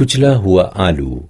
کچلا ہوا آلو۔